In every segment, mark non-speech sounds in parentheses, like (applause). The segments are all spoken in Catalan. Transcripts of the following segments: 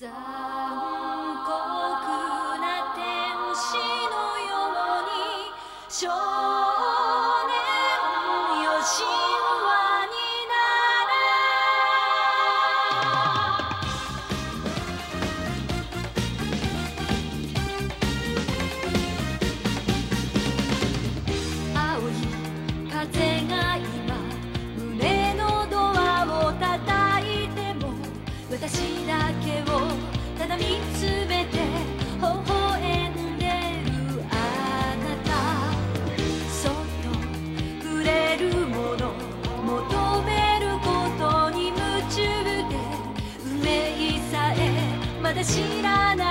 残酷な天使のようにまだ知らない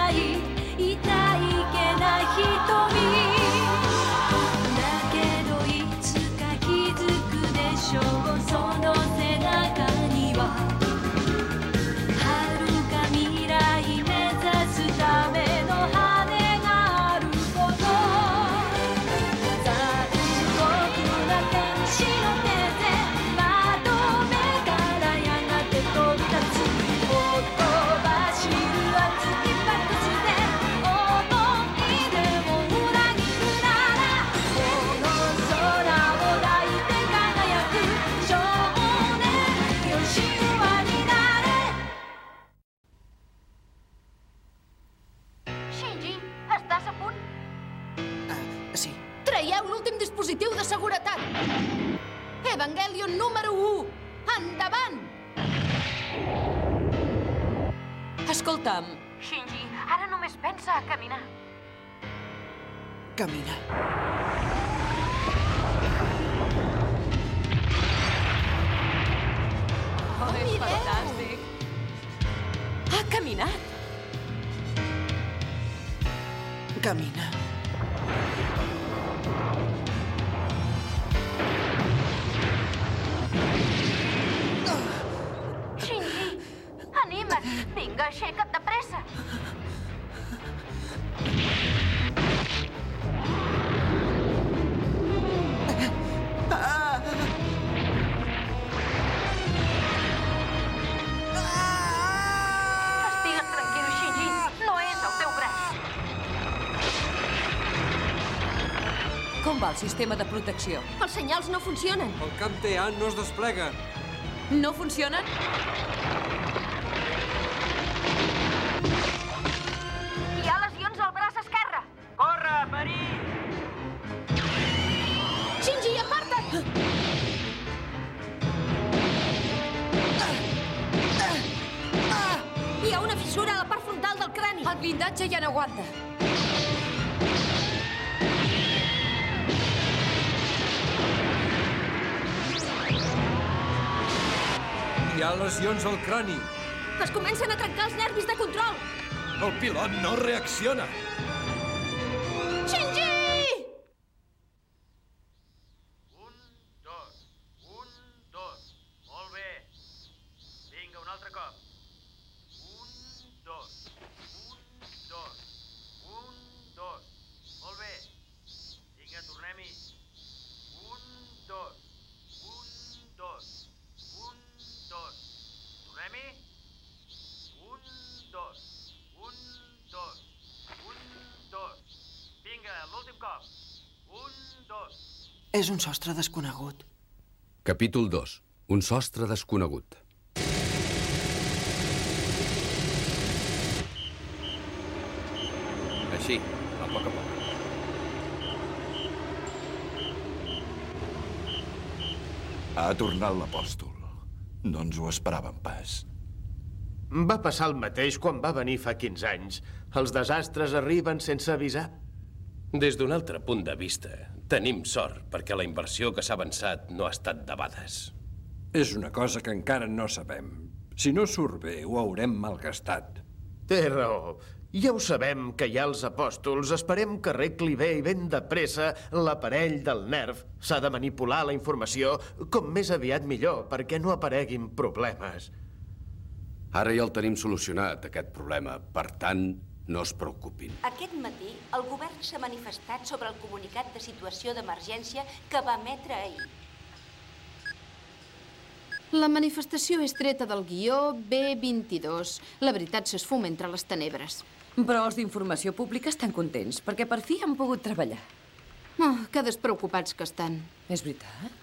dispositiu de seguretat! Evangelion número 1! Endavant! Escolta'm, Shinji, ara només pensa a caminar. Camina. oh, és fantàstic. Ha caminat. Camina. Aixeca't de pressa! Com va el sistema de protecció? Els senyals no funcionen. El camp TA no es desplega. No funcionen? Fissura a la part frontal del crani. El blindatge ja no aguanta. Hi ha lesions al crani. Es comencen a trencar els nervis de control. El pilot no reacciona. És un sostre desconegut. Capítol 2. Un sostre desconegut. Així, a poc a poc. Ha tornat l'apòstol. No ens ho esperàvem pas. Va passar el mateix quan va venir fa 15 anys. Els desastres arriben sense avisar. Des d'un altre punt de vista, tenim sort perquè la inversió que s'ha avançat no ha estat debades. És una cosa que encara no sabem. Si no surt bé, ho haurem malgastat. Té raó. Ja ho sabem que hi ha els apòstols. Esperem que arregli bé i ben de pressa l'aparell del nerv. S'ha de manipular la informació com més aviat millor perquè no apareguin problemes. Ara ja el tenim solucionat, aquest problema. Per tant, no es preocupin. Aquest matí, el govern s'ha manifestat sobre el comunicat de situació d'emergència que va emetre ahir. La manifestació és treta del guió B22. La veritat s'esfuma entre les tenebres. Però els d'informació pública estan contents, perquè per fi han pogut treballar. Oh, que despreocupats que estan. És veritat?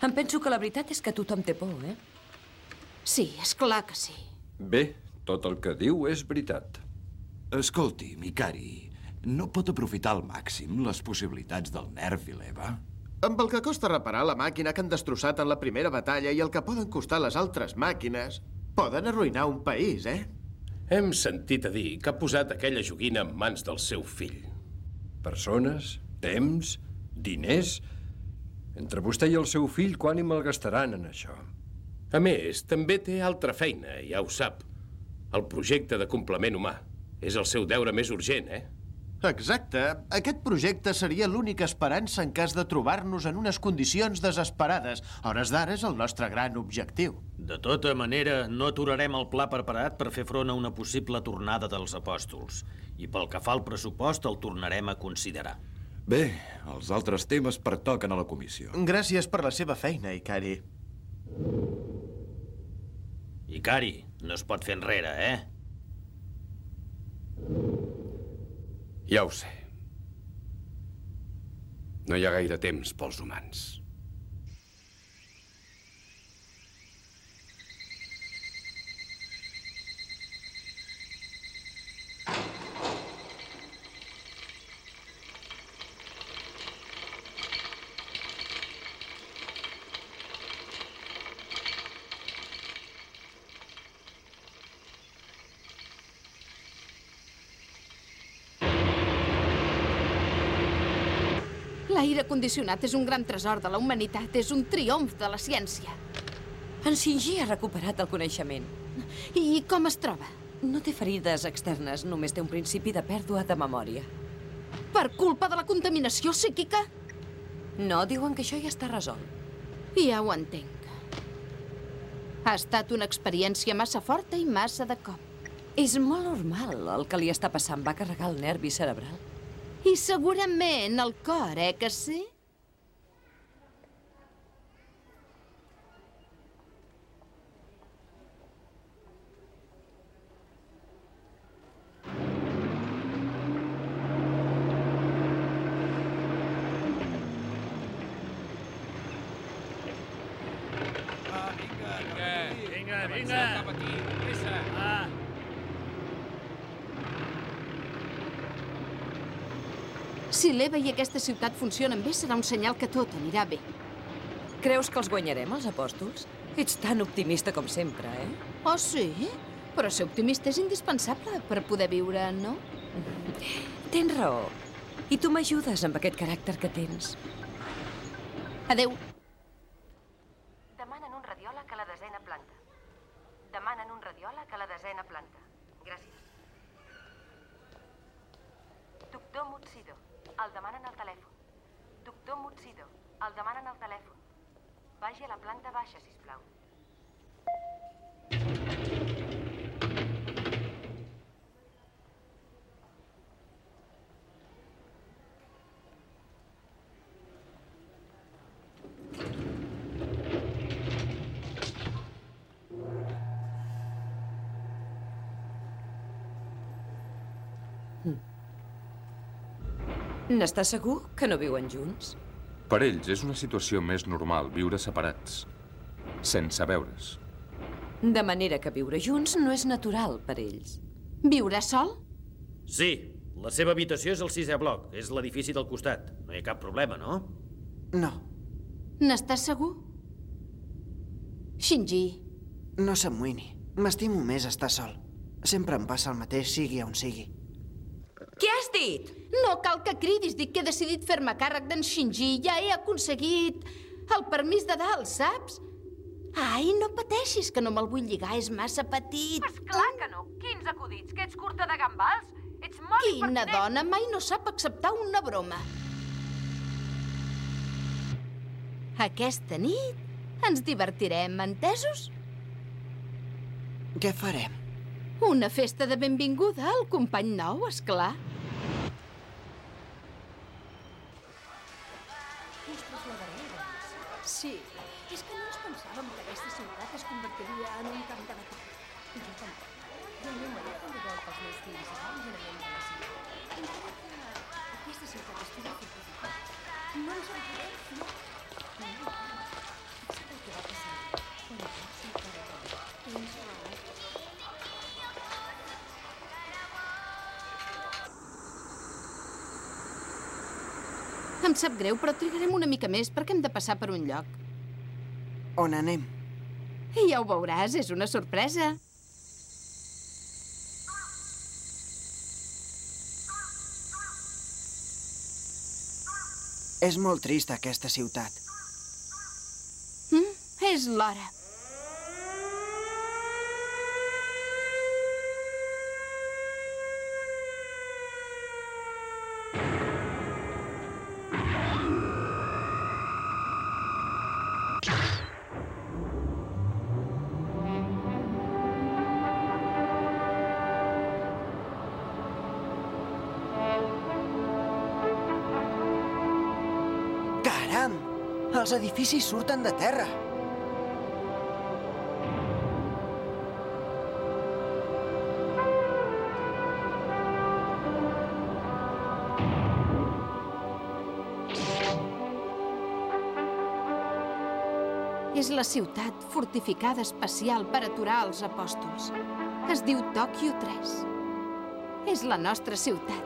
Em penso que la veritat és que tothom té por, eh? Sí, és clar que sí. Bé, tot el que diu és veritat. Escolti, Mikari, no pot aprofitar al màxim les possibilitats del nerf i l'Eva? Amb el que costa reparar la màquina que han destrossat en la primera batalla i el que poden costar les altres màquines, poden arruïnar un país, eh? Hem sentit a dir que ha posat aquella joguina en mans del seu fill. Persones, temps, diners... Entre vostè i el seu fill, quan hi malgastaran en això? A més, també té altra feina, ja ho sap. El projecte de complement humà. És el seu deure més urgent, eh? Exacte. Aquest projecte seria l'única esperança en cas de trobar-nos en unes condicions desesperades. A hores d'ara és el nostre gran objectiu. De tota manera, no aturarem el pla preparat per fer front a una possible tornada dels apòstols. I pel que fa al pressupost, el tornarem a considerar. Bé, els altres temes pertoquen a la comissió. Gràcies per la seva feina, Ikari. Ikari, no es pot fer enrere, eh? Ja ho sé. No hi ha gaire temps pels humans. L'aire condicionat és un gran tresor de la humanitat, és un triomf de la ciència. En Shinji ha recuperat el coneixement. I com es troba? No té ferides externes, només té un principi de pèrdua de memòria. Per culpa de la contaminació psíquica? No, diuen que això ja està resolt. Ja ho entenc. Ha estat una experiència massa forta i massa de cop. És molt normal el que li està passant. Va carregar el nervi cerebral. I segurament el cor, eh que sí? Vinga, vinga. Cap aquí, pressa. Ah. Si l'Eva i aquesta ciutat funcionen bé, serà un senyal que tot anirà bé. Creus que els guanyarem, els apòstols? Ets tan optimista com sempre, eh? Oh, sí? Però ser optimista és indispensable per poder viure, no? Tens raó. I tu m'ajudes amb aquest caràcter que tens. Adeu. Demanen un radiòleg a la desena planta. Demanen un radiòleg a la desena planta. Gràcies. Doctor Mutsidó, el demanen al telèfon. Doctor Mutsidó, el demanen al telèfon. Vagi a la planta baixa, si plau. N'estàs segur que no viuen junts? Per ells és una situació més normal viure separats, sense veure's. De manera que viure junts no és natural per ells. Viure sol? Sí, la seva habitació és el sisè bloc. És l'edifici del costat. No hi ha cap problema, no? No, N'estàs segur? Shinji, no s'amoïni. M'estimo més estar sol. Sempre em passa el mateix, sigui on sigui. Has dit? no cal que cridis. Dic que he decidit fer-me càrrec d'en Shinji. Ja he aconseguit el permís de dalt, saps? Ai, no pateixis, que no me'l vull lligar. És massa petit. És clar que no. Quins acudits, que ets curta de gambals? Ets molt Quina impertinent. dona mai no sap acceptar una broma. Aquesta nit ens divertirem, entesos? Què farem? Una festa de benvinguda al company nou, és clar. Pensàvem que aquesta ciutat es convertiria en un camp de batalla. Jo tampoc. I el meu marit també vol que els meus fills abandonament de la ciutat. Encara que aquesta ciutat estigui fortificada, no ens en podem. No, no, fixa't el que va passar quan va ser raó. Em sap greu, però trigarem una mica més perquè hem de passar per un lloc. On anem? Ja ho veuràs, és una sorpresa. És molt trista, aquesta ciutat. Mm? És l'hora. Els edificis surten de terra. És la ciutat fortificada especial per aturar els apòstols. Es diu Tòquio 3. És la nostra ciutat.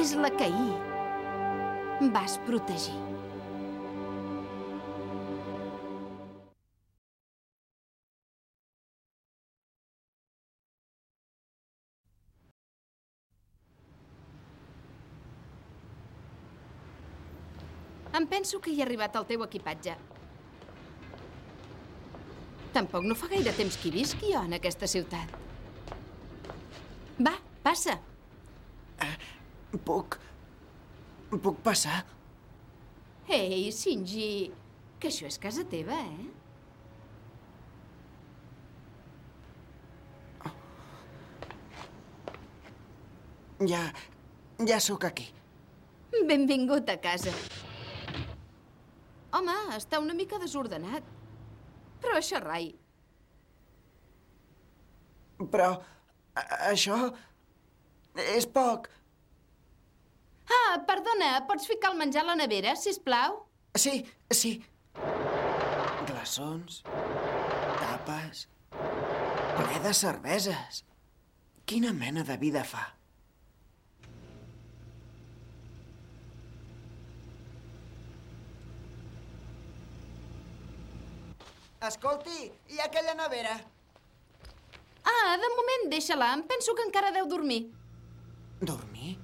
És la que ahir vas protegir. Em penso que hi ha arribat el teu equipatge. Tampoc no fa gaire temps que hi visqui jo en aquesta ciutat. Va, passa. Puc... Puc passar? Ei, Shinji, que això és casa teva, eh? Ja... ja sóc aquí. Benvingut a casa. Home, està una mica desordenat. Però això rai. Però... això... és poc. Ah, perdona, pots ficar el menjar a la nevera, si plau? Sí, sí. Glaçons, tapes, ple de cerveses. Quina mena de vida fa? Escolti, ha aquella nevera. Ah, de moment deixa-la. Em penso que encara deu dormir. Dormir?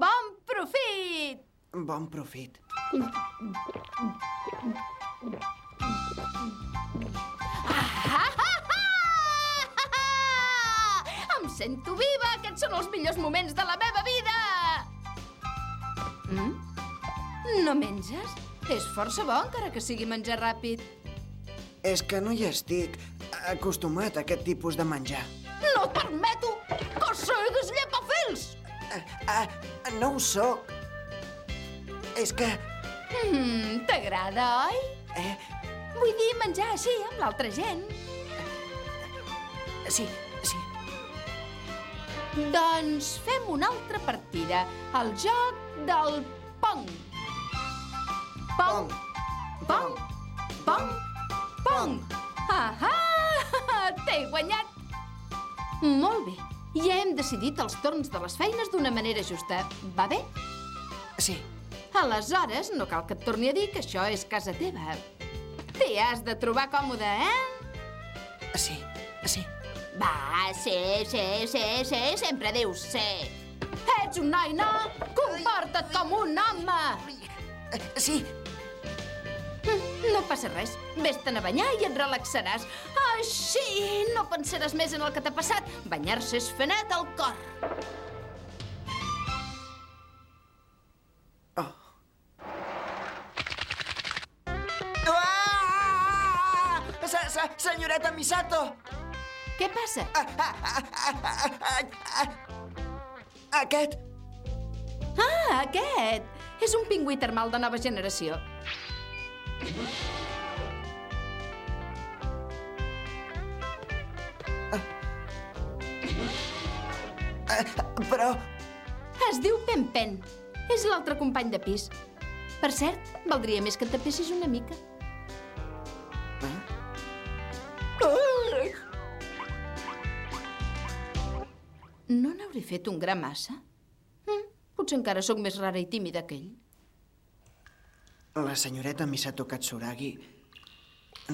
Bon profit! Bon profit. (laughs) Em sento viva! Aquests són els millors moments de la meva vida! Mm? No menges? És força bo, encara que sigui menjar ràpid. És que no hi estic acostumat a aquest tipus de menjar. No et permeto que siguis llepafils! Ah, no ho sóc. És que... Mm, T'agrada, oi? Eh? Vull dir, menjar així, amb l'altra gent. Sí, sí. Doncs fem una altra partida. El joc del pong. Pong. Pong. Pong. Pong. Ahà! T'he guanyat! Molt bé. Ja hem decidit els torns de les feines d'una manera justa. Va bé? Sí. Aleshores, no cal que et torni a dir que això és casa teva. T'hi has de trobar còmode, eh? Sí, sí. Va, sí, sí, sí, sí, sempre dius sí. Ets un noi, no? Comporta't com un home! Sí. No passa res. Ves-te'n a banyar i et relaxaràs. Així no pensaràs més en el que t'ha passat. Banyar-se és fer net al cor. Ah! Se- se- Senyoreta Misato! Què passa? Aquest. Ah, aquest! És un pingüí termal de nova generació. Però... Es diu Pen Pen. És l'altre company de pis. Per cert, valdria més que et tapessis una mica. No n'hauré fet un gra massa? Mm, potser encara sóc més rara i tímida que ell. La senyoreta Misato Katsuragi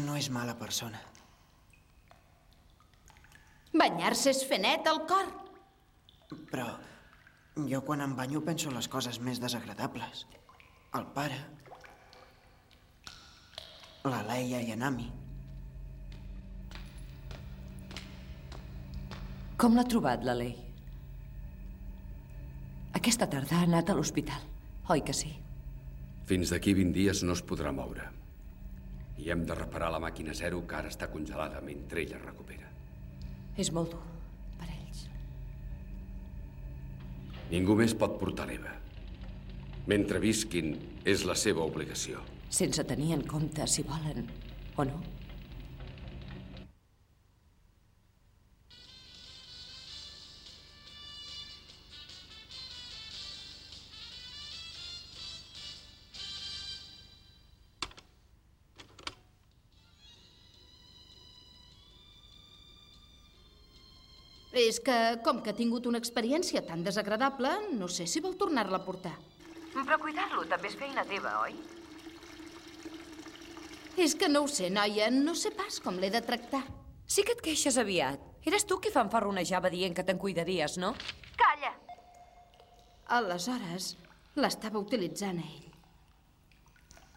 no és mala persona. Banyar-se és fer net al cor. Però jo quan em banyo penso les coses més desagradables. El pare, la Leia i en Ami. Com l'ha trobat, la Lei? Aquesta tarda ha anat a l'hospital, oi que sí? Fins d'aquí 20 dies no es podrà moure. I hem de reparar la màquina zero que ara està congelada mentre ella es recupera. És molt dur per ells. Ningú més pot portar l'Eva. Mentre visquin, és la seva obligació. Sense tenir en compte si volen o no. És que, com que ha tingut una experiència tan desagradable, no sé si vol tornar-la a portar. Però cuidar-lo també és feina teva, oi? És que no ho sé, noia. No sé pas com l'he de tractar. Sí que et queixes aviat. Eres tu qui fanfarronejava dient que te'n cuidaries, no? Calla! Aleshores, l'estava utilitzant a ell.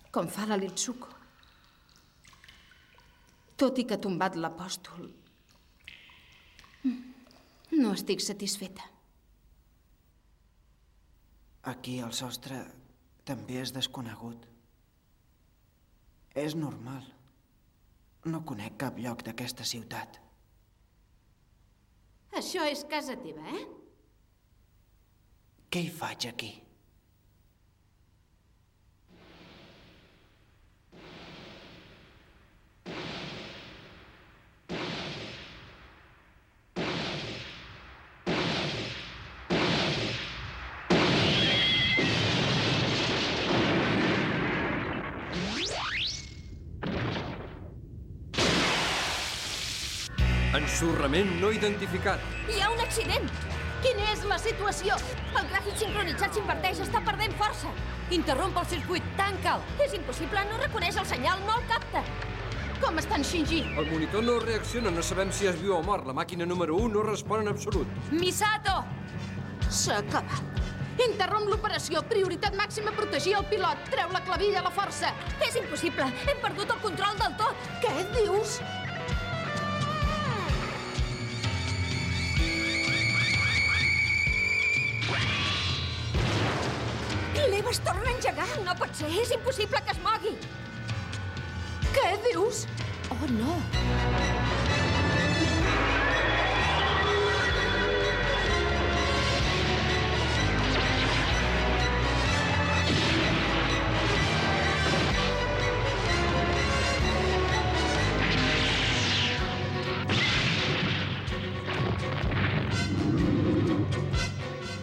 Com fa la Litsuko. Tot i que ha tombat l'apòstol, no estic satisfeta. Aquí el sostre també és desconegut. És normal. No conec cap lloc d'aquesta ciutat. Això és casa teva, eh? Què hi faig aquí? Ensorrament no identificat. Hi ha un accident! Quina és la situació? El gràfic sincronitzat s'inverteix, està perdent força. Interromp el circuit, tanca'l! És impossible, no reconeix el senyal, no el capta. Com està en Shinji? El monitor no reacciona, no sabem si és viu o mort. La màquina número 1 no respon en absolut. Misato! S'ha acabat. Interromp l'operació. Prioritat màxima protegir el pilot. Treu la clavilla a la força. És impossible. Hem perdut el control del tot. Què dius? Es torna a engegar. No pot ser. És impossible que es mogui. Què dius? Oh, no.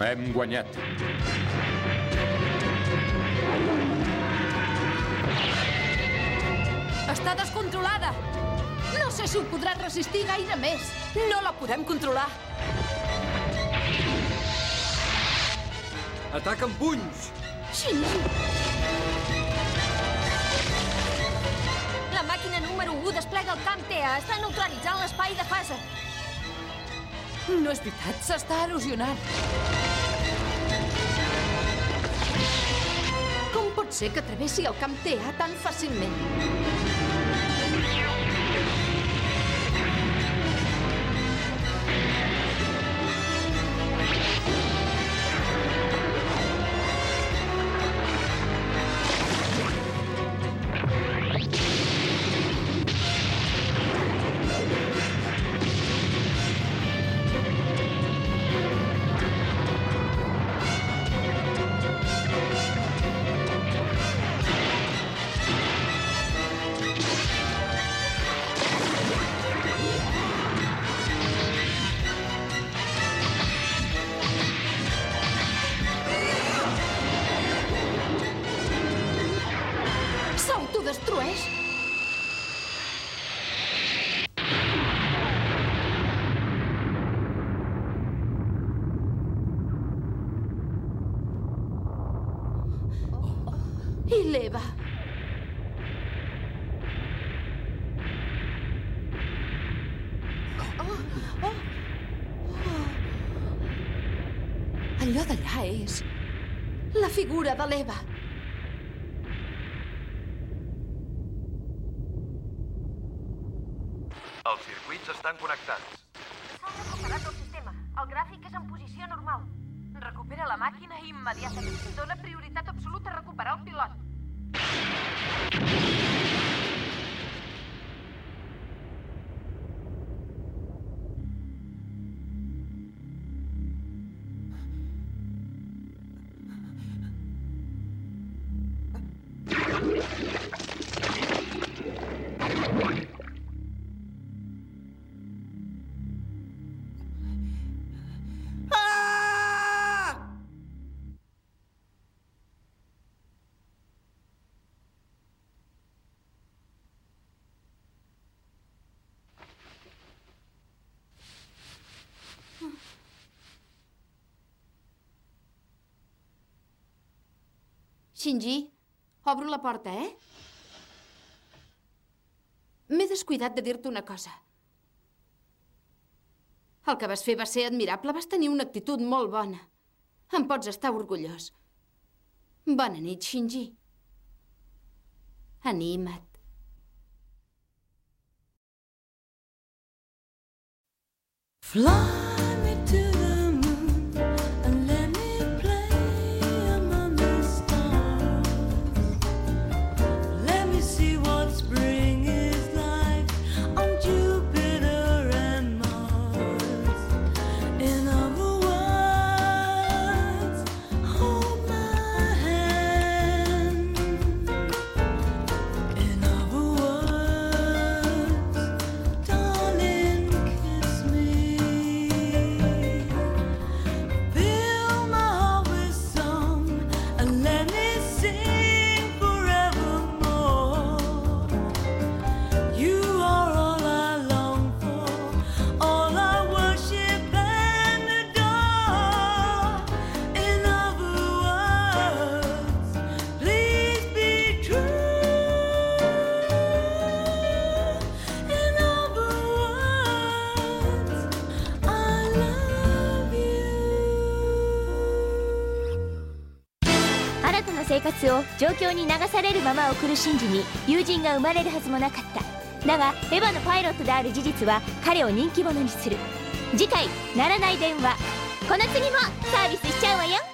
Hem guanyat. Està descontrolada! No sé si ho podrà resistir gaire més. No la podem controlar. Ataca amb punys! Shinji! La màquina número 1 desplega el camp TEA. Està neutralitzant l'espai de fase. No és veritat, s'està erosionant. Com pot ser que travessi el camp TEA tan fàcilment? Allò d'allà és... La figura de l'Eva. Els circuits estan connectats. S'ha recuperat el sistema. El gràfic és en posició normal. Recupera la màquina immediatament. Dóna prioritat absoluta a recuperar el pilot. Shinji, obro la porta, eh? M'he descuidat de dir-te una cosa. El que vas fer va ser admirable. Vas tenir una actitud molt bona. En pots estar orgullós. Bona nit, Shinji. Anima't. Fly たな生活を状況に流されるまま送るシンジに友人が生まれるはずもなかった。だがエヴァのパイロットである事実は彼を人気者にする。次回「ならない電話」この次もサービスしちゃうわよ。